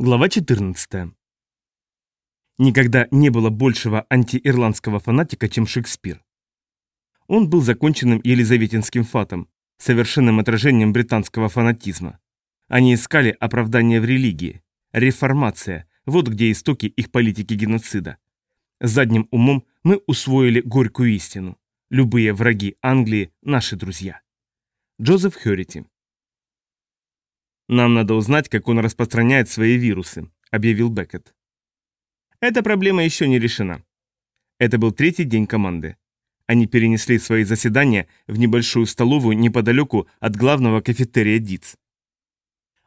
Глава 14. Никогда не было большего антиирландского фанатика, чем Шекспир. Он был законченным елизаветинским фатом, совершенным отражением британского фанатизма. Они искали оправдание в религии. Реформация – вот где истоки их политики геноцида. Задним умом мы усвоили горькую истину. Любые враги Англии – наши друзья. Джозеф Хёрити «Нам надо узнать, как он распространяет свои вирусы», — объявил Беккет. Эта проблема еще не решена. Это был третий день команды. Они перенесли свои заседания в небольшую столовую неподалеку от главного кафетерия ДИЦ.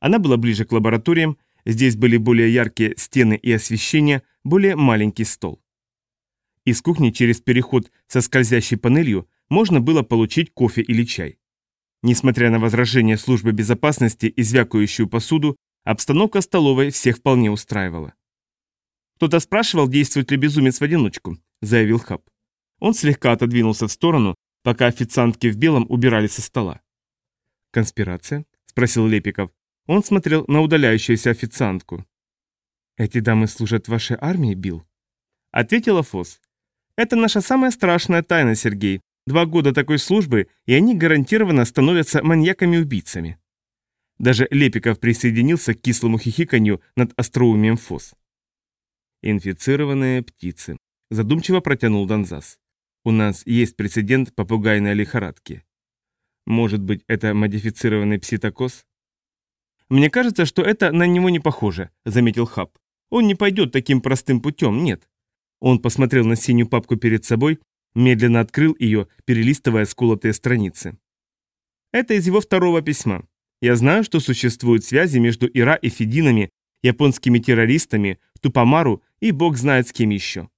Она была ближе к лабораториям, здесь были более яркие стены и освещение, более маленький стол. Из кухни через переход со скользящей панелью можно было получить кофе или чай. Несмотря на возражения службы безопасности и звякающую посуду, обстановка столовой всех вполне устраивала. «Кто-то спрашивал, действует ли безумец в одиночку», — заявил Хаб. Он слегка отодвинулся в сторону, пока официантки в белом убирали со стола. «Конспирация?» — спросил Лепиков. Он смотрел на удаляющуюся официантку. «Эти дамы служат вашей армии, Билл?» Ответила Фос. «Это наша самая страшная тайна, Сергей, Два года такой службы, и они гарантированно становятся маньяками-убийцами. Даже Лепиков присоединился к кислому хихиканью над остроумием фос. «Инфицированные птицы», – задумчиво протянул Донзас. «У нас есть прецедент попугайной лихорадки. Может быть, это модифицированный пситокоз?» «Мне кажется, что это на него не похоже», – заметил Хаб. «Он не пойдет таким простым путем, нет». Он посмотрел на синюю папку перед собой Медленно открыл ее, перелистывая сколотые страницы. Это из его второго письма. Я знаю, что существуют связи между Ира и Фединами, японскими террористами, Тупомару и бог знает с кем еще.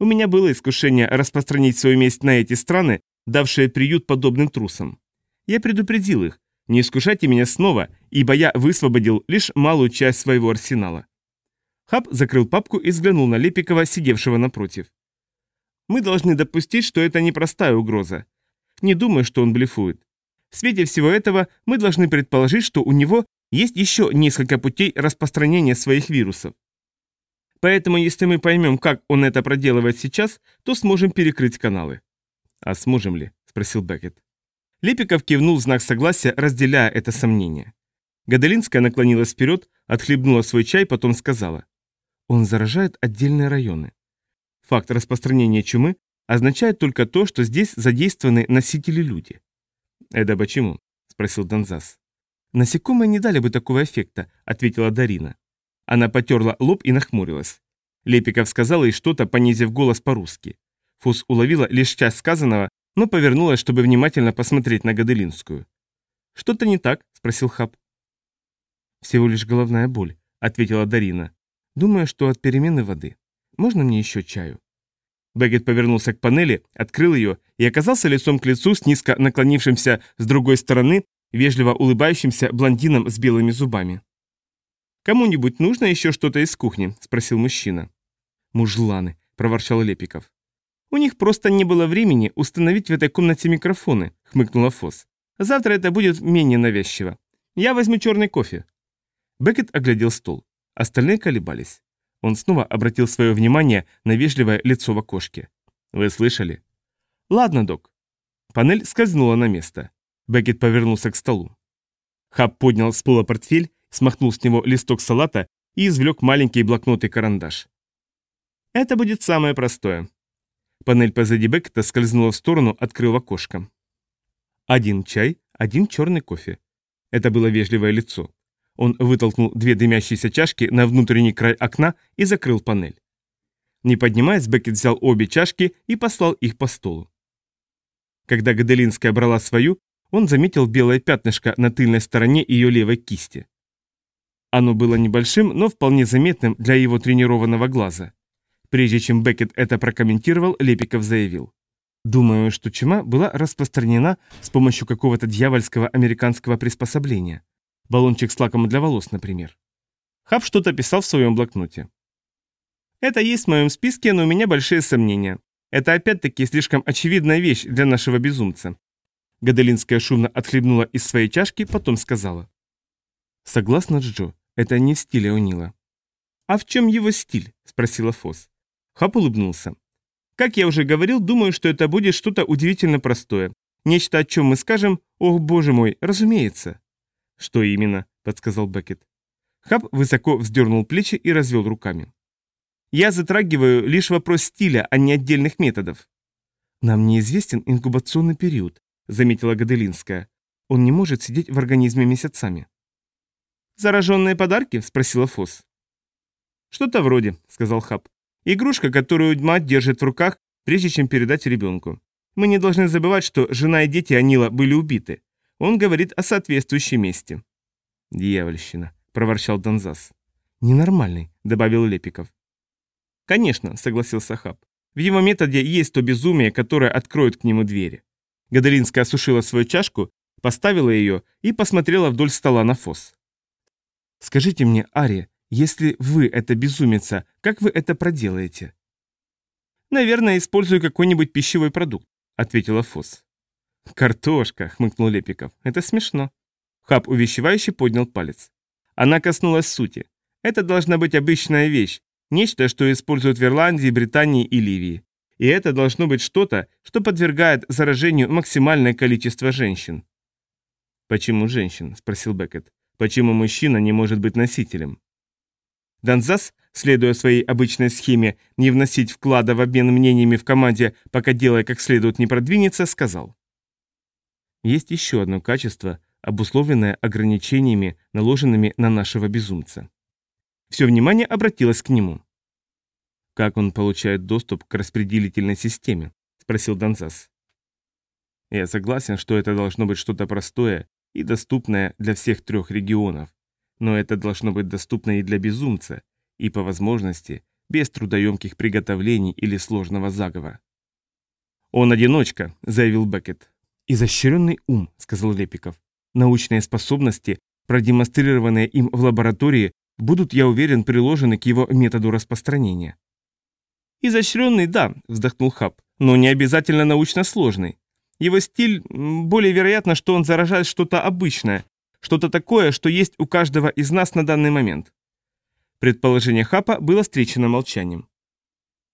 У меня было искушение распространить свою месть на эти страны, давшие приют подобным трусам. Я предупредил их, не искушайте меня снова, ибо я высвободил лишь малую часть своего арсенала. Хаб закрыл папку и взглянул на Лепикова, сидевшего напротив. Мы должны допустить, что это непростая угроза. Не думаю, что он блефует. В свете всего этого мы должны предположить, что у него есть еще несколько путей распространения своих вирусов. Поэтому, если мы поймем, как он это проделывает сейчас, то сможем перекрыть каналы. «А сможем ли?» – спросил Беккет. Лепиков кивнул в знак согласия, разделяя это сомнение. Гадалинская наклонилась вперед, отхлебнула свой чай, потом сказала. «Он заражает отдельные районы. Факт распространения чумы означает только то, что здесь задействованы носители-люди. «Это почему?» – спросил Донзас. «Насекомые не дали бы такого эффекта», – ответила Дарина. Она потерла лоб и нахмурилась. Лепиков сказал ей что-то, понизив голос по-русски. Фус уловила лишь часть сказанного, но повернулась, чтобы внимательно посмотреть на Гаделинскую. «Что-то не так?» – спросил Хаб. «Всего лишь головная боль», – ответила Дарина. «Думаю, что от перемены воды». Можно мне еще чаю?» Бэггет повернулся к панели, открыл ее и оказался лицом к лицу с низко наклонившимся с другой стороны, вежливо улыбающимся блондином с белыми зубами. «Кому-нибудь нужно еще что-то из кухни?» – спросил мужчина. «Мужланы», – проворчал Лепиков. «У них просто не было времени установить в этой комнате микрофоны», – хмыкнула Фос. «Завтра это будет менее навязчиво. Я возьму черный кофе». Беккет оглядел стол. Остальные колебались. Он снова обратил свое внимание на вежливое лицо в окошке. «Вы слышали?» «Ладно, док». Панель скользнула на место. Беккет повернулся к столу. Хаб поднял с пола портфель, смахнул с него листок салата и извлек маленький блокнот и карандаш. «Это будет самое простое». Панель позади Беккета скользнула в сторону, открыв окошко. Один чай, один черный кофе. Это было вежливое лицо. Он вытолкнул две дымящиеся чашки на внутренний край окна и закрыл панель. Не поднимаясь, Беккет взял обе чашки и послал их по столу. Когда Гаделинская брала свою, он заметил белое пятнышко на тыльной стороне ее левой кисти. Оно было небольшим, но вполне заметным для его тренированного глаза. Прежде чем Беккет это прокомментировал, Лепиков заявил. «Думаю, что чума была распространена с помощью какого-то дьявольского американского приспособления. Баллончик с лаком для волос, например. Хаб что-то писал в своем блокноте. Это есть в моем списке, но у меня большие сомнения. Это опять-таки слишком очевидная вещь для нашего безумца. Гаделинская шумно отхлебнула из своей чашки, потом сказала. Согласно Джо, Это не в стиле О'Нила. «А в чем его стиль?» – спросила Фос. Хап улыбнулся. «Как я уже говорил, думаю, что это будет что-то удивительно простое. Нечто, о чем мы скажем, ох, боже мой, разумеется». «Что именно?» – подсказал Беккет. Хаб высоко вздернул плечи и развел руками. «Я затрагиваю лишь вопрос стиля, а не отдельных методов». «Нам неизвестен инкубационный период», – заметила Гаделинская. «Он не может сидеть в организме месяцами». «Зараженные подарки?» – спросила Фос. «Что-то вроде», – сказал Хаб. «Игрушка, которую мать держит в руках, прежде чем передать ребенку. Мы не должны забывать, что жена и дети Анила были убиты. Он говорит о соответствующем месте». «Дьявольщина», – проворчал Донзас. «Ненормальный», – добавил Лепиков. «Конечно», – согласился Хаб. «В его методе есть то безумие, которое откроет к нему двери». Гадалинская осушила свою чашку, поставила ее и посмотрела вдоль стола на Фос. «Скажите мне, Ария, если вы это безумица, как вы это проделаете? Наверное, использую какой-нибудь пищевой продукт, ответила Фос. Картошка, хмыкнул Лепиков. Это смешно. Хаб увещевающе поднял палец. Она коснулась сути. Это должна быть обычная вещь, нечто, что используют в Ирландии, Британии и Ливии. И это должно быть что-то, что подвергает заражению максимальное количество женщин. «Почему женщин?» – спросил Беккет. «Почему мужчина не может быть носителем?» Донзас, следуя своей обычной схеме не вносить вклада в обмен мнениями в команде, пока дело как следует не продвинется, сказал. Есть еще одно качество, обусловленное ограничениями, наложенными на нашего безумца. Все внимание обратилось к нему. «Как он получает доступ к распределительной системе?» – спросил Донзас. «Я согласен, что это должно быть что-то простое и доступное для всех трех регионов, но это должно быть доступно и для безумца, и по возможности без трудоемких приготовлений или сложного заговора. «Он одиночка», — заявил Беккет. «Изощренный ум», — сказал Лепиков. «Научные способности, продемонстрированные им в лаборатории, будут, я уверен, приложены к его методу распространения». «Изощренный, да», — вздохнул Хаб, — «но не обязательно научно сложный. Его стиль, более вероятно, что он заражает что-то обычное, что-то такое, что есть у каждого из нас на данный момент. Предположение Хапа было встречено молчанием.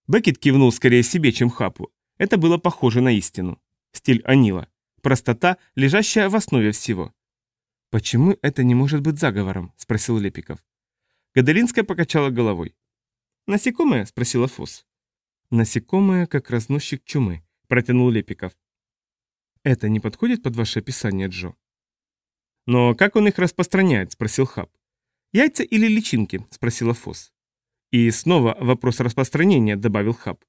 Беккет кивнул скорее себе, чем Хапу. Это было похоже на истину. Стиль Анила. Простота, лежащая в основе всего. «Почему это не может быть заговором?» – спросил Лепиков. Гадалинская покачала головой. «Насекомые?» – спросила Фос. «Насекомые, как разносчик чумы», – протянул Лепиков. «Это не подходит под ваше описание, Джо?» «Но как он их распространяет?» – спросил Хаб. «Яйца или личинки?» – спросила Фос. «И снова вопрос распространения», – добавил Хаб.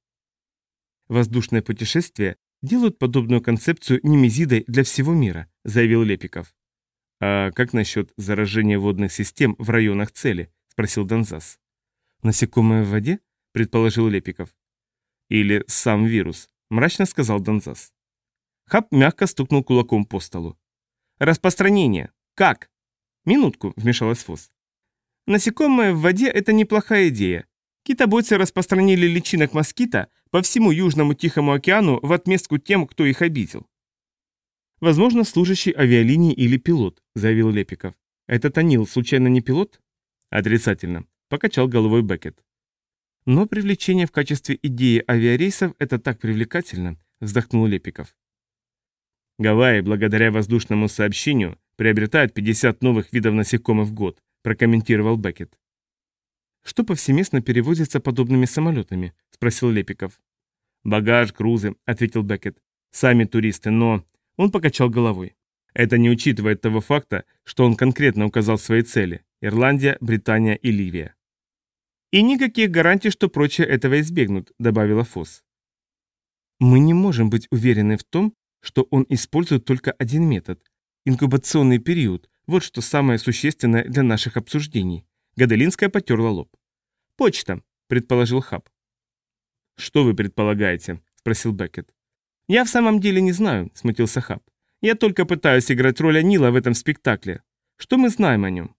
«Воздушное путешествие делают подобную концепцию немезидой для всего мира», – заявил Лепиков. «А как насчет заражения водных систем в районах цели?» – спросил Донзас. «Насекомые в воде?» – предположил Лепиков. «Или сам вирус», – мрачно сказал Донзас. Хаб мягко стукнул кулаком по столу. Распространение. Как? Минутку, вмешалась Фос. Насекомые в воде – это неплохая идея. Китобойцы распространили личинок москита по всему Южному Тихому океану в отместку тем, кто их обидел. «Возможно, служащий авиалинии или пилот», – заявил Лепиков. «Этот Анил случайно не пилот?» «Отрицательно», – покачал головой Беккет. «Но привлечение в качестве идеи авиарейсов – это так привлекательно», – вздохнул Лепиков. Гавайи, благодаря воздушному сообщению, приобретают 50 новых видов насекомых в год, прокомментировал Беккет. «Что повсеместно перевозится подобными самолетами?» – спросил Лепиков. «Багаж, грузы», – ответил Беккет. «Сами туристы, но...» Он покачал головой. Это не учитывает того факта, что он конкретно указал свои цели – Ирландия, Британия и Ливия. «И никаких гарантий, что прочие этого избегнут», – добавила Фосс. «Мы не можем быть уверены в том, что он использует только один метод – инкубационный период, вот что самое существенное для наших обсуждений. Гаделинская потерла лоб. «Почта», – предположил Хаб. «Что вы предполагаете?» – спросил Беккет. «Я в самом деле не знаю», – смутился Хаб. «Я только пытаюсь играть роль Анила в этом спектакле. Что мы знаем о нем?»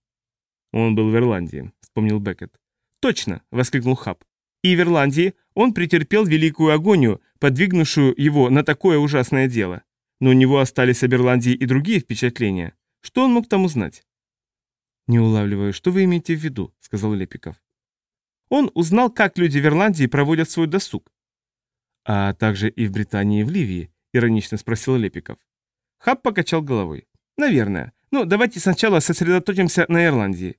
«Он был в Ирландии», – вспомнил Беккет. «Точно!» – воскликнул Хаб. «И в Ирландии он претерпел великую агонию, подвигнувшую его на такое ужасное дело. Но у него остались об Ирландии и другие впечатления. Что он мог там узнать? «Не улавливаю, что вы имеете в виду?» — сказал Лепиков. Он узнал, как люди в Ирландии проводят свой досуг. «А также и в Британии и в Ливии?» — иронично спросил Лепиков. Хаб покачал головой. «Наверное. Но давайте сначала сосредоточимся на Ирландии.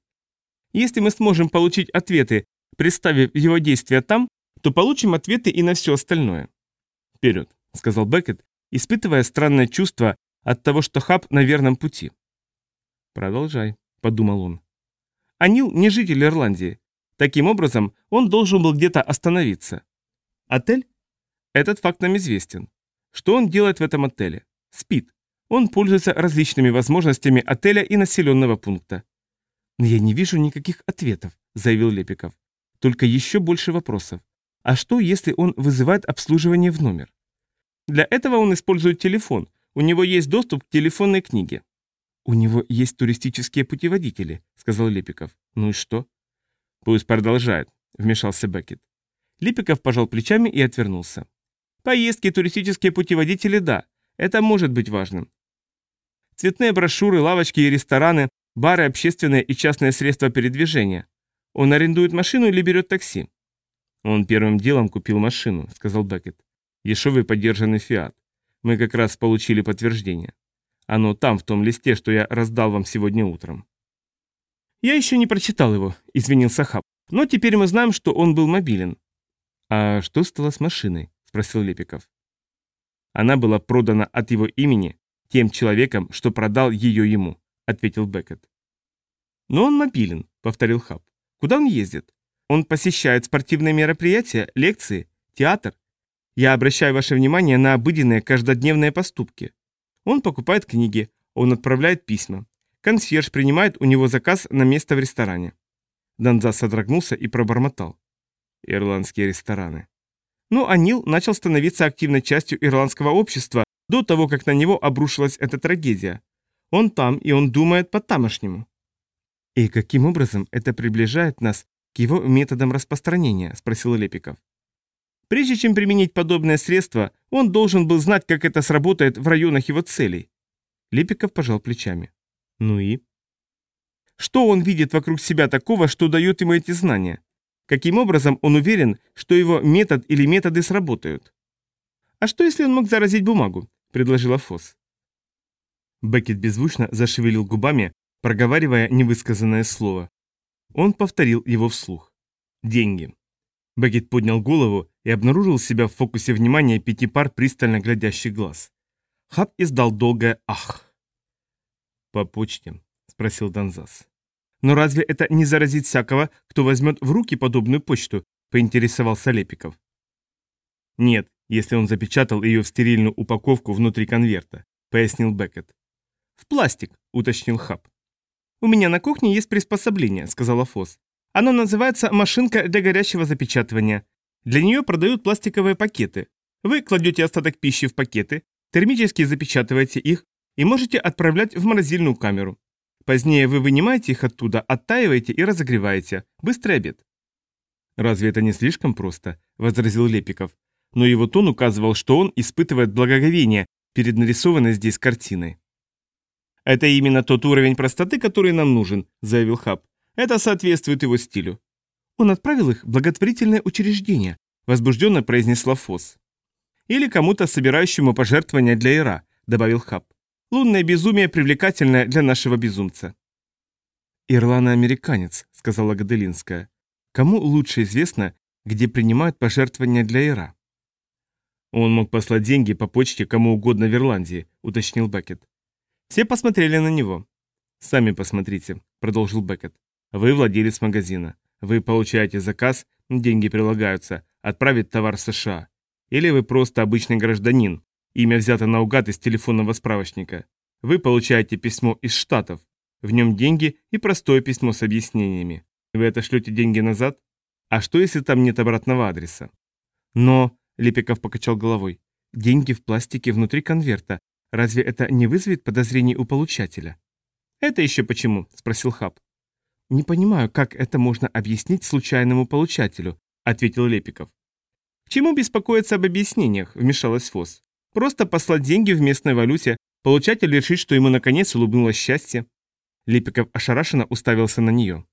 Если мы сможем получить ответы, представив его действия там, то получим ответы и на все остальное». «Вперед», — сказал Беккет, испытывая странное чувство от того, что Хаб на верном пути. «Продолжай», — подумал он. Анил не житель Ирландии. Таким образом, он должен был где-то остановиться. Отель? Этот факт нам известен. Что он делает в этом отеле? Спит. Он пользуется различными возможностями отеля и населенного пункта. «Но я не вижу никаких ответов», — заявил Лепиков. «Только еще больше вопросов. А что, если он вызывает обслуживание в номер?» Для этого он использует телефон. У него есть доступ к телефонной книге. «У него есть туристические путеводители», — сказал Лепиков. «Ну и что?» «Пусть продолжает», — вмешался Беккет. Липиков пожал плечами и отвернулся. «Поездки, туристические путеводители, да. Это может быть важным. Цветные брошюры, лавочки и рестораны, бары, общественные и частные средства передвижения. Он арендует машину или берет такси?» «Он первым делом купил машину», — сказал Беккет. «Дешевый подержанный «Фиат». Мы как раз получили подтверждение. Оно там, в том листе, что я раздал вам сегодня утром». «Я еще не прочитал его», — извинился Хаб. «Но теперь мы знаем, что он был мобилен». «А что стало с машиной?» — спросил Лепиков. «Она была продана от его имени тем человеком, что продал ее ему», — ответил Беккет. «Но он мобилен», — повторил Хаб. «Куда он ездит? Он посещает спортивные мероприятия, лекции, театр. Я обращаю ваше внимание на обыденные каждодневные поступки. Он покупает книги, он отправляет письма. Консьерж принимает у него заказ на место в ресторане. Донзас содрогнулся и пробормотал. Ирландские рестораны. Но Анил начал становиться активной частью ирландского общества до того, как на него обрушилась эта трагедия. Он там, и он думает по-тамошнему. «И каким образом это приближает нас к его методам распространения?» – спросил Лепиков. Прежде чем применить подобное средство, он должен был знать, как это сработает в районах его целей. Лепиков пожал плечами. Ну и? Что он видит вокруг себя такого, что дает ему эти знания? Каким образом он уверен, что его метод или методы сработают? А что, если он мог заразить бумагу? Предложила Фосс. Беккет беззвучно зашевелил губами, проговаривая невысказанное слово. Он повторил его вслух. Деньги. Беккет поднял голову и обнаружил себя в фокусе внимания пяти пар пристально глядящих глаз. Хаб издал долгое «ах». «По почте?» – спросил Донзас. «Но разве это не заразит всякого, кто возьмет в руки подобную почту?» – поинтересовался Лепиков. «Нет, если он запечатал ее в стерильную упаковку внутри конверта», – пояснил Беккет. «В пластик», – уточнил Хаб. «У меня на кухне есть приспособление», – сказала Фосс. Оно называется «машинка для горячего запечатывания». Для нее продают пластиковые пакеты. Вы кладете остаток пищи в пакеты, термически запечатываете их и можете отправлять в морозильную камеру. Позднее вы вынимаете их оттуда, оттаиваете и разогреваете. Быстрый обед. «Разве это не слишком просто?» – возразил Лепиков. Но его тон указывал, что он испытывает благоговение перед нарисованной здесь картиной. «Это именно тот уровень простоты, который нам нужен», – заявил Хаб. Это соответствует его стилю. Он отправил их в благотворительное учреждение, возбужденно произнесла Фос. Или кому-то, собирающему пожертвования для Ира, добавил Хаб. Лунное безумие привлекательное для нашего безумца. «Ирлано-американец», — сказала Гаделинская. «Кому лучше известно, где принимают пожертвования для Ира?» «Он мог послать деньги по почте кому угодно в Ирландии», — уточнил Беккет. Все посмотрели на него. «Сами посмотрите», — продолжил Беккет. Вы владелец магазина. Вы получаете заказ, деньги прилагаются, отправить товар в США. Или вы просто обычный гражданин, имя взято наугад из телефонного справочника. Вы получаете письмо из Штатов. В нем деньги и простое письмо с объяснениями. Вы отошлете деньги назад? А что, если там нет обратного адреса? Но, Лепиков покачал головой, деньги в пластике внутри конверта. Разве это не вызовет подозрений у получателя? Это еще почему? Спросил Хаб. «Не понимаю, как это можно объяснить случайному получателю», — ответил Лепиков. «К чему беспокоиться об объяснениях?» — вмешалась ФОС. «Просто послать деньги в местной валюте, получатель решит, что ему наконец улыбнулось счастье. Лепиков ошарашенно уставился на нее.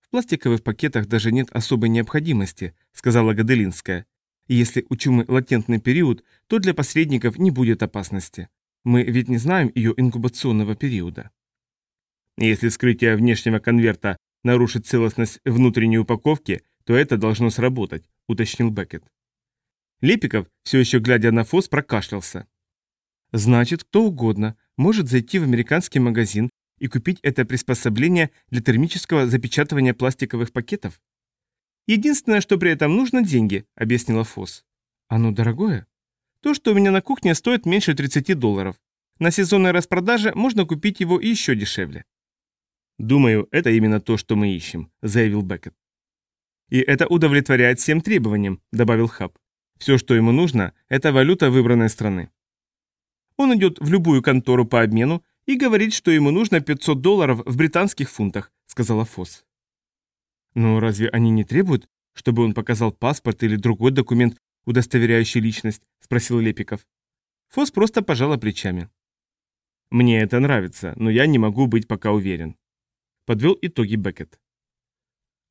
«В пластиковых пакетах даже нет особой необходимости», — сказала Гаделинская. «Если у чумы латентный период, то для посредников не будет опасности. Мы ведь не знаем ее инкубационного периода». Если вскрытие внешнего конверта нарушит целостность внутренней упаковки, то это должно сработать, уточнил Беккет. Лепиков, все еще глядя на Фос, прокашлялся. Значит, кто угодно может зайти в американский магазин и купить это приспособление для термического запечатывания пластиковых пакетов? Единственное, что при этом нужно – деньги, объяснила Фос. Оно дорогое? То, что у меня на кухне, стоит меньше 30 долларов. На сезонной распродаже можно купить его еще дешевле. «Думаю, это именно то, что мы ищем», – заявил Беккет. «И это удовлетворяет всем требованиям», – добавил Хаб. «Все, что ему нужно, это валюта выбранной страны». Он идет в любую контору по обмену и говорит, что ему нужно 500 долларов в британских фунтах, сказала Фосс. Но разве они не требуют, чтобы он показал паспорт или другой документ, удостоверяющий личность? спросил Лепиков. Фосс просто пожала плечами. Мне это нравится, но я не могу быть пока уверен. Подвел итоги Беккет.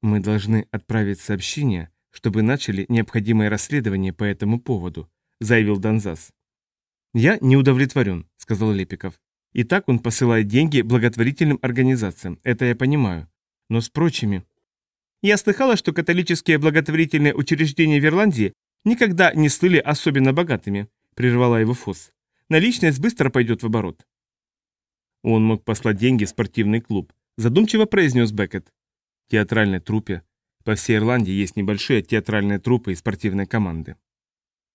Мы должны отправить сообщение, чтобы начали необходимое расследование по этому поводу, заявил Донзас. «Я не удовлетворен», — сказал Лепиков. «И так он посылает деньги благотворительным организациям, это я понимаю. Но с прочими...» «Я слыхала, что католические благотворительные учреждения в Ирландии никогда не слыли особенно богатыми», — прервала его Фосс. «Наличность быстро пойдет в оборот». Он мог послать деньги в спортивный клуб, задумчиво произнес Беккет. Театральной труппе. По всей Ирландии есть небольшие театральные труппы и спортивные команды.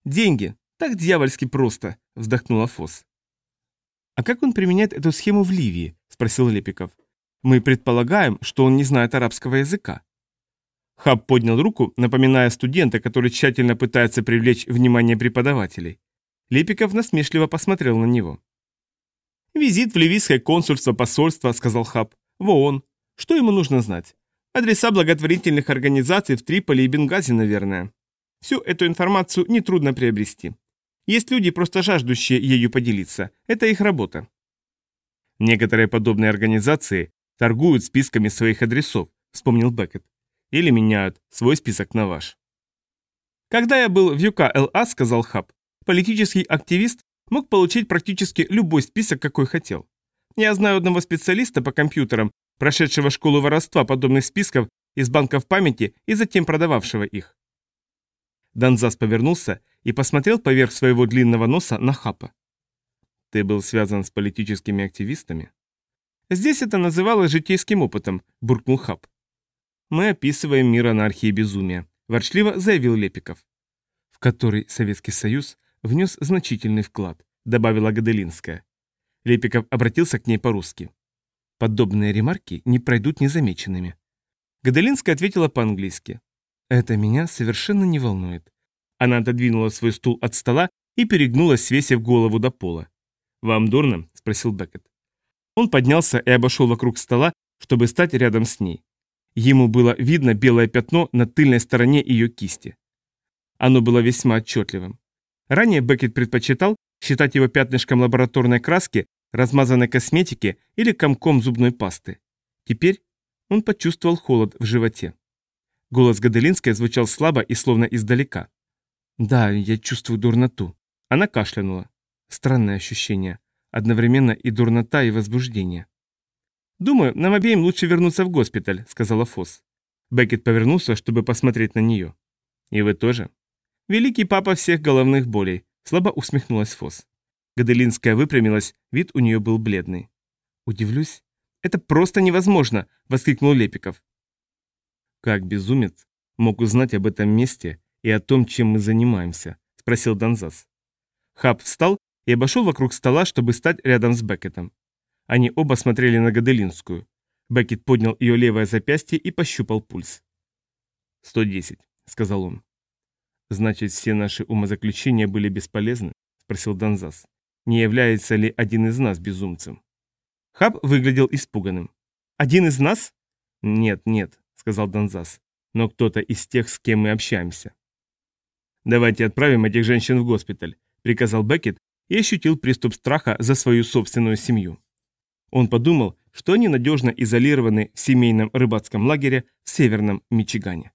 «Деньги! Так дьявольски просто!» – вздохнула Фос. «А как он применяет эту схему в Ливии?» – спросил Лепиков. «Мы предполагаем, что он не знает арабского языка». Хаб поднял руку, напоминая студента, который тщательно пытается привлечь внимание преподавателей. Лепиков насмешливо посмотрел на него. «Визит в ливийское консульство посольство», — сказал Хаб. «В ООН. Что ему нужно знать? Адреса благотворительных организаций в Триполи и Бенгази, наверное. Всю эту информацию нетрудно приобрести. Есть люди, просто жаждущие ею поделиться. Это их работа. Некоторые подобные организации торгуют списками своих адресов, вспомнил Беккет. Или меняют свой список на ваш. Когда я был в ЮК-ЛА, сказал Хаб, политический активист мог получить практически любой список, какой хотел. Я знаю одного специалиста по компьютерам, прошедшего школу воровства подобных списков из банков памяти и затем продававшего их. Донзас повернулся и посмотрел поверх своего длинного носа на Хапа. «Ты был связан с политическими активистами?» «Здесь это называлось житейским опытом», – буркнул Хап. «Мы описываем мир анархии и безумия», – ворчливо заявил Лепиков. «В который Советский Союз внес значительный вклад», – добавила Гаделинская. Лепиков обратился к ней по-русски. «Подобные ремарки не пройдут незамеченными». Гаделинская ответила по-английски. «Это меня совершенно не волнует. Она отодвинула свой стул от стола и перегнулась, свесив голову до пола. «Вам дурно?» – спросил Беккет. Он поднялся и обошел вокруг стола, чтобы стать рядом с ней. Ему было видно белое пятно на тыльной стороне ее кисти. Оно было весьма отчетливым. Ранее Беккет предпочитал считать его пятнышком лабораторной краски, размазанной косметики или комком зубной пасты. Теперь он почувствовал холод в животе. Голос Гаделинской звучал слабо и словно издалека. «Да, я чувствую дурноту». Она кашлянула. Странное ощущение. Одновременно и дурнота, и возбуждение. «Думаю, нам обеим лучше вернуться в госпиталь», — сказала Фосс. Беккет повернулся, чтобы посмотреть на нее. «И вы тоже?» «Великий папа всех головных болей», — слабо усмехнулась Фосс. Гаделинская выпрямилась, вид у нее был бледный. «Удивлюсь. Это просто невозможно!» — воскликнул Лепиков. Как безумец мог узнать об этом месте и о том, чем мы занимаемся?» – спросил Донзас. Хаб встал и обошел вокруг стола, чтобы стать рядом с Беккетом. Они оба смотрели на Гаделинскую. Беккет поднял ее левое запястье и пощупал пульс. «Сто десять», — сказал он. «Значит, все наши умозаключения были бесполезны?» — спросил Донзас. «Не является ли один из нас безумцем?» Хаб выглядел испуганным. «Один из нас?» «Нет, нет», — сказал Донзас. «Но кто-то из тех, с кем мы общаемся». «Давайте отправим этих женщин в госпиталь», — приказал Беккет и ощутил приступ страха за свою собственную семью. Он подумал, что они надежно изолированы в семейном рыбацком лагере в северном Мичигане.